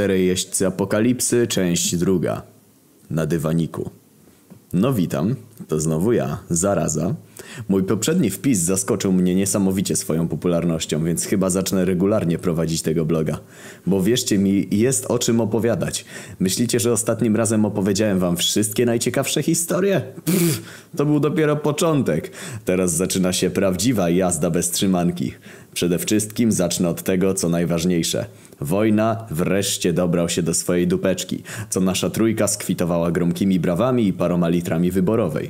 Czterej jeźdźcy apokalipsy, część druga. Na dywaniku. No witam, to znowu ja, Zaraza. Mój poprzedni wpis zaskoczył mnie niesamowicie swoją popularnością, więc chyba zacznę regularnie prowadzić tego bloga. Bo wierzcie mi, jest o czym opowiadać. Myślicie, że ostatnim razem opowiedziałem wam wszystkie najciekawsze historie? Pff, to był dopiero początek. Teraz zaczyna się prawdziwa jazda bez trzymanki. Przede wszystkim zacznę od tego, co najważniejsze. Wojna wreszcie dobrał się do swojej dupeczki, co nasza trójka skwitowała gromkimi brawami i paroma litrami wyborowej.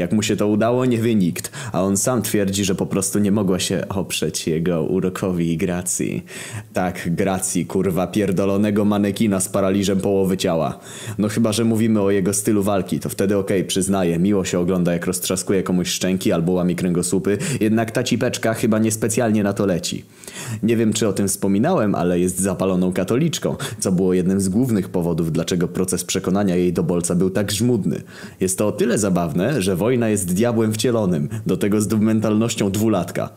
Jak mu się to udało, nie wie nikt, a on sam twierdzi, że po prostu nie mogła się oprzeć jego urokowi i gracji. Tak, gracji, kurwa, pierdolonego manekina z paraliżem połowy ciała. No chyba, że mówimy o jego stylu walki, to wtedy okej, okay, przyznaję, miło się ogląda jak roztrzaskuje komuś szczęki albo łami kręgosłupy, jednak ta cipeczka chyba niespecjalnie na to leci. Nie wiem, czy o tym wspominałem, ale jest zapaloną katoliczką, co było jednym z głównych powodów, dlaczego proces przekonania jej do bolca był tak żmudny. Jest to o tyle zabawne, że wojna jest diabłem wcielonym, do tego z mentalnością dwulatka.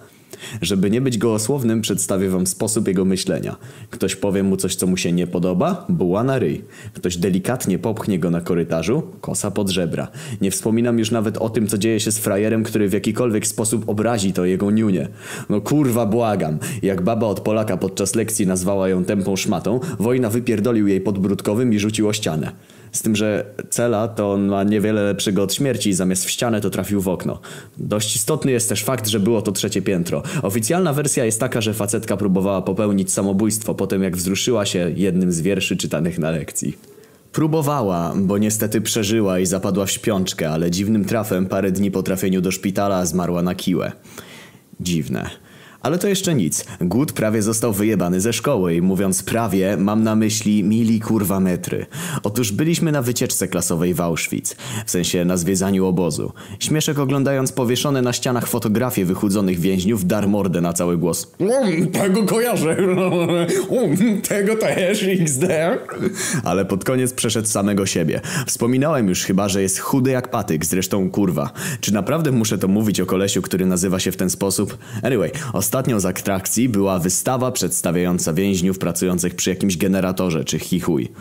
Żeby nie być gołosłownym, przedstawię wam sposób jego myślenia. Ktoś powie mu coś, co mu się nie podoba, buła na ryj. Ktoś delikatnie popchnie go na korytarzu, kosa pod żebra. Nie wspominam już nawet o tym, co dzieje się z frajerem, który w jakikolwiek sposób obrazi to jego niunie. No kurwa, błagam. Jak baba od Polaka podczas lekcji nazwała ją tępą szmatą, wojna wypierdolił jej podbródkowym i rzucił o ścianę. Z tym, że cela to ma niewiele lepszego od śmierci i zamiast w ścianę to trafił w okno. Dość istotny jest też fakt, że było to trzecie piętro. Oficjalna wersja jest taka, że facetka próbowała popełnić samobójstwo po tym jak wzruszyła się jednym z wierszy czytanych na lekcji. Próbowała, bo niestety przeżyła i zapadła w śpiączkę, ale dziwnym trafem parę dni po trafieniu do szpitala zmarła na kiłę. Dziwne. Ale to jeszcze nic. Głód prawie został wyjebany ze szkoły i mówiąc prawie, mam na myśli mili kurwa metry. Otóż byliśmy na wycieczce klasowej w Auschwitz, w sensie na zwiedzaniu obozu. Śmieszek oglądając powieszone na ścianach fotografie wychudzonych więźniów dar mordę na cały głos. Mm, tego kojarzę. Mm, tego też XD. Ale pod koniec przeszedł samego siebie. Wspominałem już chyba, że jest chudy jak patyk, zresztą kurwa. Czy naprawdę muszę to mówić o kolesiu, który nazywa się w ten sposób? Anyway, Ostatnią z atrakcji była wystawa przedstawiająca więźniów pracujących przy jakimś generatorze czy chichuj.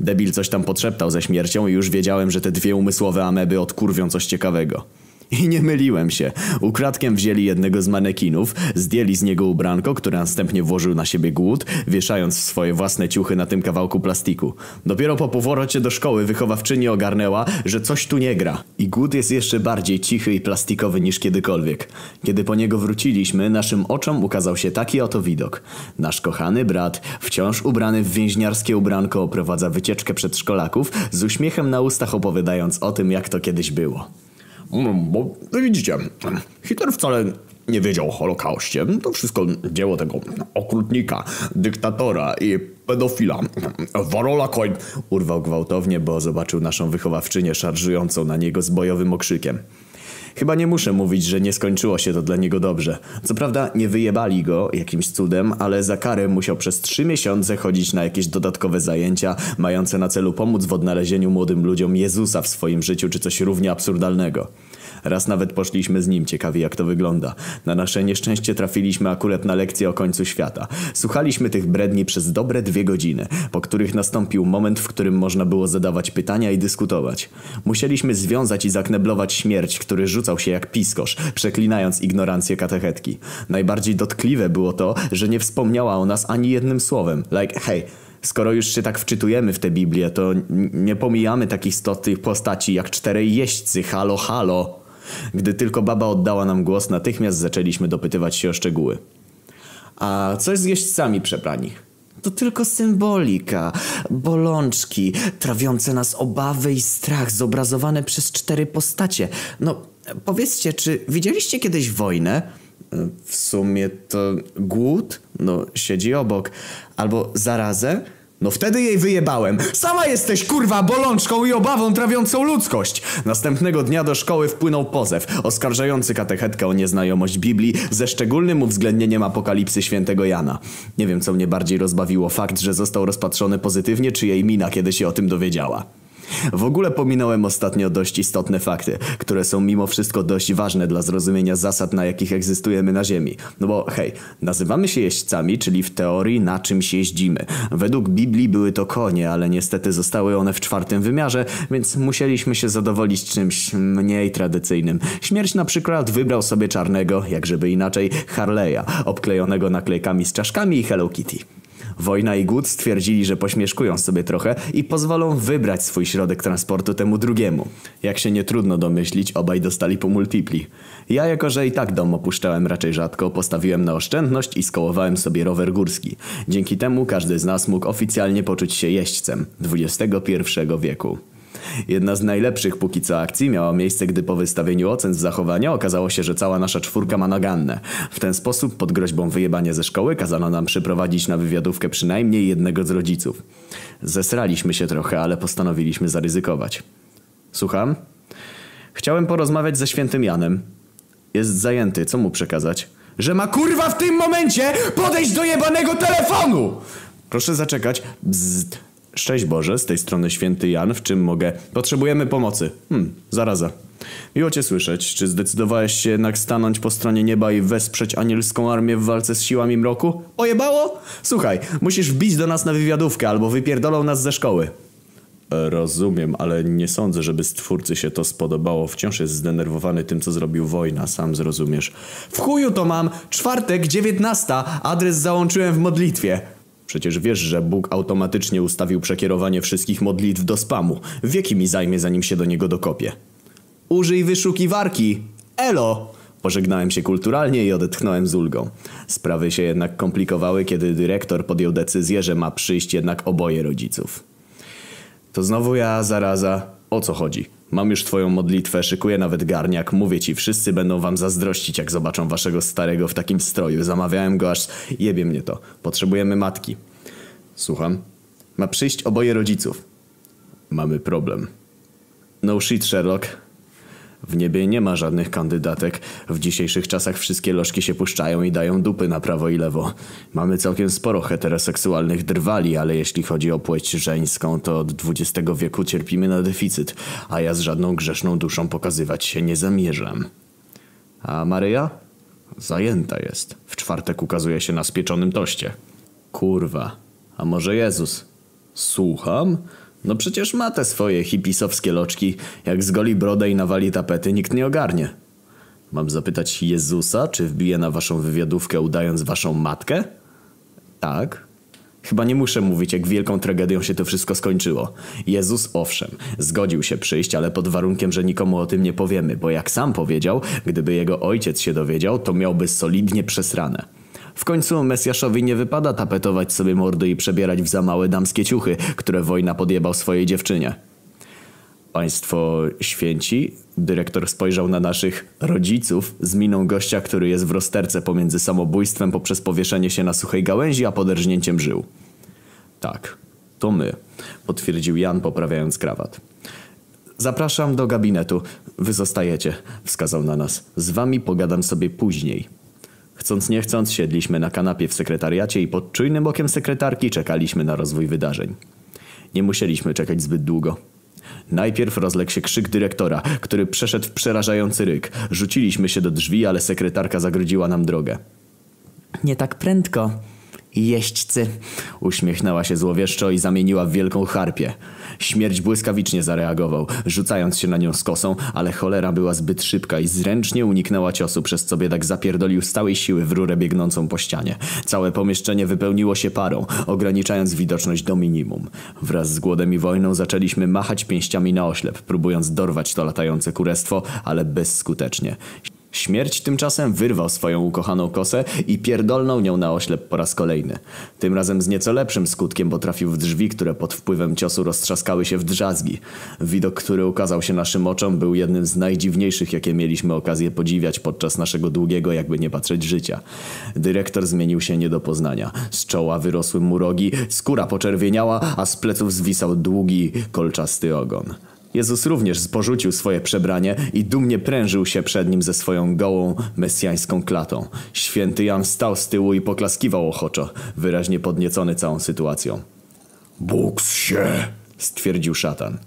Debil coś tam podszeptał ze śmiercią i już wiedziałem, że te dwie umysłowe ameby odkurwią coś ciekawego. I nie myliłem się. Ukradkiem wzięli jednego z manekinów, zdjęli z niego ubranko, które następnie włożył na siebie głód, wieszając swoje własne ciuchy na tym kawałku plastiku. Dopiero po powrocie do szkoły wychowawczyni ogarnęła, że coś tu nie gra. I głód jest jeszcze bardziej cichy i plastikowy niż kiedykolwiek. Kiedy po niego wróciliśmy, naszym oczom ukazał się taki oto widok. Nasz kochany brat, wciąż ubrany w więźniarskie ubranko, oprowadza wycieczkę przedszkolaków, z uśmiechem na ustach opowiadając o tym, jak to kiedyś było. Mm, bo widzicie, Hitler wcale nie wiedział o Holokauście. To wszystko dzieło tego okrutnika, dyktatora i pedofila. Warola Coin urwał gwałtownie, bo zobaczył naszą wychowawczynię szarżującą na niego z bojowym okrzykiem. Chyba nie muszę mówić, że nie skończyło się to dla niego dobrze. Co prawda nie wyjebali go jakimś cudem, ale za karę musiał przez trzy miesiące chodzić na jakieś dodatkowe zajęcia, mające na celu pomóc w odnalezieniu młodym ludziom Jezusa w swoim życiu czy coś równie absurdalnego. Raz nawet poszliśmy z nim, ciekawi jak to wygląda. Na nasze nieszczęście trafiliśmy akurat na lekcję o końcu świata. Słuchaliśmy tych bredni przez dobre dwie godziny, po których nastąpił moment, w którym można było zadawać pytania i dyskutować. Musieliśmy związać i zakneblować śmierć, który rzucał się jak piskosz, przeklinając ignorancję katechetki. Najbardziej dotkliwe było to, że nie wspomniała o nas ani jednym słowem. Like, hej, Skoro już się tak wczytujemy w tę Biblię, to nie pomijamy takich istotnych postaci jak czterej jeźdźcy, halo halo. Gdy tylko baba oddała nam głos, natychmiast zaczęliśmy dopytywać się o szczegóły. A coś z jeźdźcami przebrani? To tylko symbolika, bolączki, trawiące nas obawy i strach zobrazowane przez cztery postacie. No, powiedzcie, czy widzieliście kiedyś wojnę? W sumie to głód? No, siedzi obok. Albo zarazę? No wtedy jej wyjebałem. Sama jesteś kurwa bolączką i obawą trawiącą ludzkość. Następnego dnia do szkoły wpłynął pozew oskarżający katechetkę o nieznajomość Biblii ze szczególnym uwzględnieniem apokalipsy świętego Jana. Nie wiem co mnie bardziej rozbawiło fakt, że został rozpatrzony pozytywnie czy jej mina kiedy się o tym dowiedziała. W ogóle pominąłem ostatnio dość istotne fakty, które są mimo wszystko dość ważne dla zrozumienia zasad, na jakich egzystujemy na Ziemi. No bo hej, nazywamy się jeźdźcami, czyli w teorii na czymś jeździmy. Według Biblii były to konie, ale niestety zostały one w czwartym wymiarze, więc musieliśmy się zadowolić czymś mniej tradycyjnym. Śmierć na przykład wybrał sobie czarnego, jak żeby inaczej, Harley'a, obklejonego naklejkami z czaszkami i Hello Kitty. Wojna i głód stwierdzili, że pośmieszkują sobie trochę i pozwolą wybrać swój środek transportu temu drugiemu. Jak się nie trudno domyślić, obaj dostali po multipli. Ja, jako że i tak dom opuszczałem raczej rzadko, postawiłem na oszczędność i skołowałem sobie rower górski. Dzięki temu każdy z nas mógł oficjalnie poczuć się jeźdźcem XXI wieku. Jedna z najlepszych póki co akcji miała miejsce, gdy po wystawieniu ocen z zachowania okazało się, że cała nasza czwórka ma naganne. W ten sposób, pod groźbą wyjebania ze szkoły, kazano nam przyprowadzić na wywiadówkę przynajmniej jednego z rodziców. Zesraliśmy się trochę, ale postanowiliśmy zaryzykować. Słucham? Chciałem porozmawiać ze świętym Janem. Jest zajęty, co mu przekazać? Że ma kurwa w tym momencie podejść do jebanego telefonu! Proszę zaczekać. Bzzt. Szczęść Boże, z tej strony święty Jan, w czym mogę? Potrzebujemy pomocy. Hmm, zaraza. Miło cię słyszeć. Czy zdecydowałeś się jednak stanąć po stronie nieba i wesprzeć anielską armię w walce z siłami mroku? Ojebało? Słuchaj, musisz wbić do nas na wywiadówkę albo wypierdolą nas ze szkoły. E, rozumiem, ale nie sądzę, żeby stwórcy się to spodobało. Wciąż jest zdenerwowany tym, co zrobił wojna, sam zrozumiesz. W chuju to mam! Czwartek, dziewiętnasta. Adres załączyłem w modlitwie. Przecież wiesz, że Bóg automatycznie ustawił przekierowanie wszystkich modlitw do spamu. Wieki mi zajmie, zanim się do niego dokopię. Użyj wyszukiwarki! Elo! Pożegnałem się kulturalnie i odetchnąłem z ulgą. Sprawy się jednak komplikowały, kiedy dyrektor podjął decyzję, że ma przyjść jednak oboje rodziców. To znowu ja, zaraza. O co chodzi? Mam już twoją modlitwę, szykuję nawet garniak. Mówię ci, wszyscy będą wam zazdrościć, jak zobaczą waszego starego w takim stroju. Zamawiałem go aż jebie mnie to. Potrzebujemy matki. Słucham. Ma przyjść oboje rodziców. Mamy problem. No shit, Sherlock. W niebie nie ma żadnych kandydatek. W dzisiejszych czasach wszystkie lożki się puszczają i dają dupy na prawo i lewo. Mamy całkiem sporo heteroseksualnych drwali, ale jeśli chodzi o płeć żeńską, to od XX wieku cierpimy na deficyt, a ja z żadną grzeszną duszą pokazywać się nie zamierzam. A Maryja? Zajęta jest. W czwartek ukazuje się na spieczonym toście. Kurwa. A może Jezus? Słucham? No przecież ma te swoje hipisowskie loczki. Jak zgoli brodę i nawali tapety, nikt nie ogarnie. Mam zapytać Jezusa, czy wbije na waszą wywiadówkę udając waszą matkę? Tak. Chyba nie muszę mówić, jak wielką tragedią się to wszystko skończyło. Jezus, owszem, zgodził się przyjść, ale pod warunkiem, że nikomu o tym nie powiemy, bo jak sam powiedział, gdyby jego ojciec się dowiedział, to miałby solidnie przesrane. W końcu Mesjaszowi nie wypada tapetować sobie mordy i przebierać w za małe damskie ciuchy, które wojna podjebał swojej dziewczynie. Państwo święci? Dyrektor spojrzał na naszych rodziców z miną gościa, który jest w rozterce pomiędzy samobójstwem poprzez powieszenie się na suchej gałęzi, a poderżnięciem żył. Tak, to my, potwierdził Jan poprawiając krawat. Zapraszam do gabinetu. Wy zostajecie, wskazał na nas. Z wami pogadam sobie później. Chcąc nie chcąc siedliśmy na kanapie w sekretariacie i pod czujnym okiem sekretarki czekaliśmy na rozwój wydarzeń. Nie musieliśmy czekać zbyt długo. Najpierw rozległ się krzyk dyrektora, który przeszedł w przerażający ryk. Rzuciliśmy się do drzwi, ale sekretarka zagrodziła nam drogę. Nie tak prędko, Jeźdźcy. Uśmiechnęła się złowieszczo i zamieniła w wielką harpię. Śmierć błyskawicznie zareagował, rzucając się na nią z kosą, ale cholera była zbyt szybka i zręcznie uniknęła ciosu, przez co biedak zapierdolił z całej siły w rurę biegnącą po ścianie. Całe pomieszczenie wypełniło się parą, ograniczając widoczność do minimum. Wraz z głodem i wojną zaczęliśmy machać pięściami na oślep, próbując dorwać to latające kurestwo, ale bezskutecznie. Śmierć tymczasem wyrwał swoją ukochaną kosę i pierdolnął nią na oślep po raz kolejny. Tym razem z nieco lepszym skutkiem, bo trafił w drzwi, które pod wpływem ciosu roztrzaskały się w drzazgi. Widok, który ukazał się naszym oczom był jednym z najdziwniejszych, jakie mieliśmy okazję podziwiać podczas naszego długiego, jakby nie patrzeć, życia. Dyrektor zmienił się nie do poznania. Z czoła wyrosły mu rogi, skóra poczerwieniała, a z pleców zwisał długi, kolczasty ogon. Jezus również porzucił swoje przebranie i dumnie prężył się przed nim ze swoją gołą, mesjańską klatą. Święty Jan stał z tyłu i poklaskiwał ochoczo, wyraźnie podniecony całą sytuacją. Bóg się, stwierdził szatan.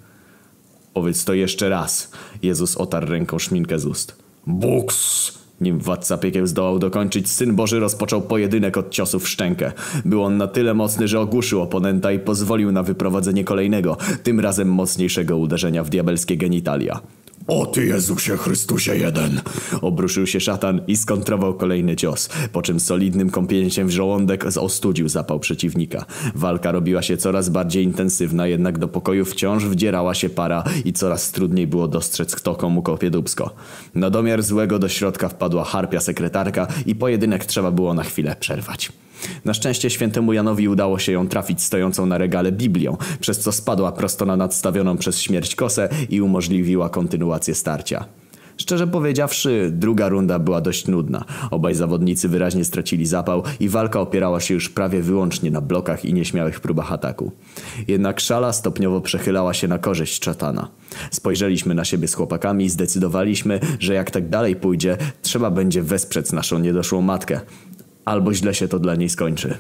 Powiedz to jeszcze raz. Jezus otarł ręką szminkę z ust. Buks! Nim władca piekieł zdołał dokończyć, Syn Boży rozpoczął pojedynek od ciosów w szczękę. Był on na tyle mocny, że ogłuszył oponenta i pozwolił na wyprowadzenie kolejnego, tym razem mocniejszego uderzenia w diabelskie genitalia. O ty Jezusie Chrystusie jeden! Obruszył się szatan i skontrował kolejny cios, po czym solidnym kąpięciem w żołądek ostudził zapał przeciwnika. Walka robiła się coraz bardziej intensywna, jednak do pokoju wciąż wdzierała się para i coraz trudniej było dostrzec kto komu kopie dubsko. Na domiar złego do środka wpadła harpia sekretarka i pojedynek trzeba było na chwilę przerwać. Na szczęście świętemu Janowi udało się ją trafić stojącą na regale Biblią, przez co spadła prosto na nadstawioną przez śmierć kosę i umożliwiła kontynuację starcia. Szczerze powiedziawszy, druga runda była dość nudna. Obaj zawodnicy wyraźnie stracili zapał i walka opierała się już prawie wyłącznie na blokach i nieśmiałych próbach ataku. Jednak szala stopniowo przechylała się na korzyść szatana. Spojrzeliśmy na siebie z chłopakami i zdecydowaliśmy, że jak tak dalej pójdzie, trzeba będzie wesprzeć naszą niedoszłą matkę albo źle się to dla niej skończy.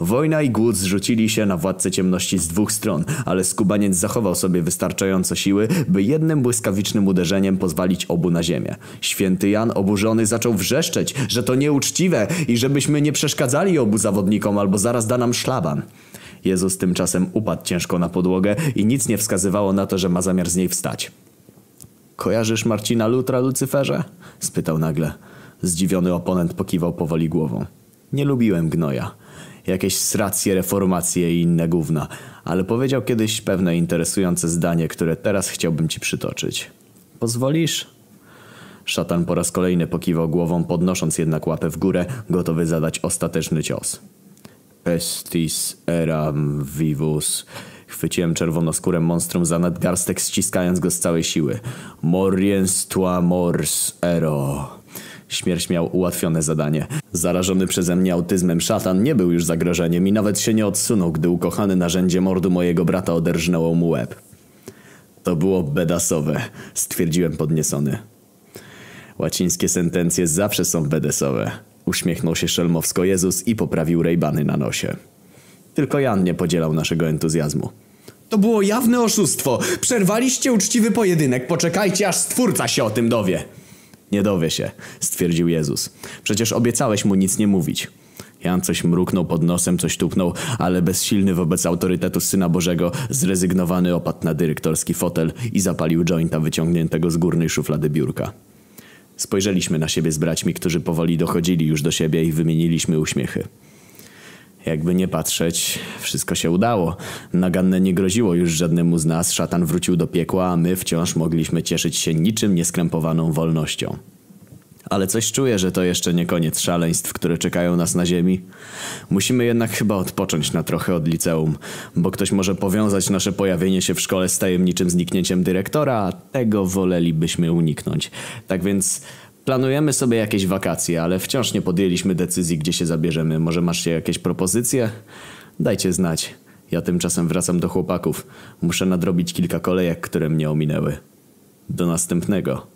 Wojna i głód zrzucili się na władcę ciemności z dwóch stron, ale skubaniec zachował sobie wystarczająco siły, by jednym błyskawicznym uderzeniem pozwolić obu na ziemię. Święty Jan oburzony zaczął wrzeszczeć, że to nieuczciwe i żebyśmy nie przeszkadzali obu zawodnikom albo zaraz da nam szlaban. Jezus tymczasem upadł ciężko na podłogę i nic nie wskazywało na to, że ma zamiar z niej wstać. Kojarzysz Marcina Lutra, Lucyferze? spytał nagle. Zdziwiony oponent pokiwał powoli głową. Nie lubiłem gnoja. Jakieś sracje, reformacje i inne gówna, ale powiedział kiedyś pewne interesujące zdanie, które teraz chciałbym ci przytoczyć. Pozwolisz? Szatan po raz kolejny pokiwał głową, podnosząc jednak łapę w górę, gotowy zadać ostateczny cios. Pestis eram vivus. Chwyciłem czerwonoskórę monstrum za nadgarstek, ściskając go z całej siły. Moriens tua mors ero. Śmierć miał ułatwione zadanie. Zarażony przeze mnie autyzmem szatan nie był już zagrożeniem i nawet się nie odsunął, gdy ukochane narzędzie mordu mojego brata oderżnęło mu łeb. To było bedasowe, stwierdziłem podniecony. Łacińskie sentencje zawsze są bedesowe. Uśmiechnął się szelmowsko Jezus i poprawił rejbany na nosie. Tylko Jan nie podzielał naszego entuzjazmu. To było jawne oszustwo. Przerwaliście uczciwy pojedynek. Poczekajcie, aż stwórca się o tym dowie. Nie dowie się, stwierdził Jezus. Przecież obiecałeś mu nic nie mówić. Jan coś mruknął pod nosem, coś tupnął, ale bezsilny wobec autorytetu Syna Bożego, zrezygnowany opadł na dyrektorski fotel i zapalił jointa wyciągniętego z górnej szuflady biurka. Spojrzeliśmy na siebie z braćmi, którzy powoli dochodzili już do siebie i wymieniliśmy uśmiechy. Jakby nie patrzeć, wszystko się udało. Naganne nie groziło już żadnemu z nas, szatan wrócił do piekła, a my wciąż mogliśmy cieszyć się niczym nieskrępowaną wolnością. Ale coś czuję, że to jeszcze nie koniec szaleństw, które czekają nas na ziemi. Musimy jednak chyba odpocząć na trochę od liceum, bo ktoś może powiązać nasze pojawienie się w szkole z tajemniczym zniknięciem dyrektora, a tego wolelibyśmy uniknąć. Tak więc planujemy sobie jakieś wakacje, ale wciąż nie podjęliśmy decyzji, gdzie się zabierzemy. Może masz jakieś propozycje? Dajcie znać. Ja tymczasem wracam do chłopaków. Muszę nadrobić kilka kolejek, które mnie ominęły. Do następnego.